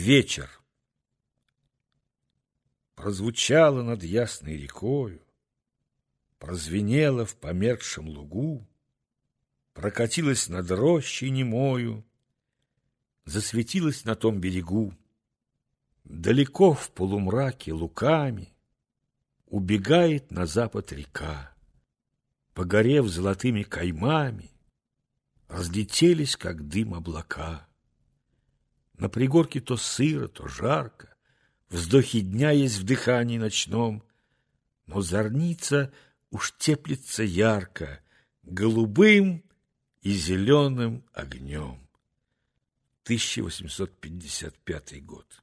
Вечер. Прозвучало над ясной рекою, Прозвенело в померкшем лугу, Прокатилось над рощей немою, Засветилось на том берегу. Далеко в полумраке луками Убегает на запад река. Погорев золотыми каймами, Разлетелись, как дым облака. На пригорке то сыро, то жарко, Вздохи дня есть в дыхании ночном, Но зорница уж теплится ярко Голубым и зеленым огнем. 1855 год.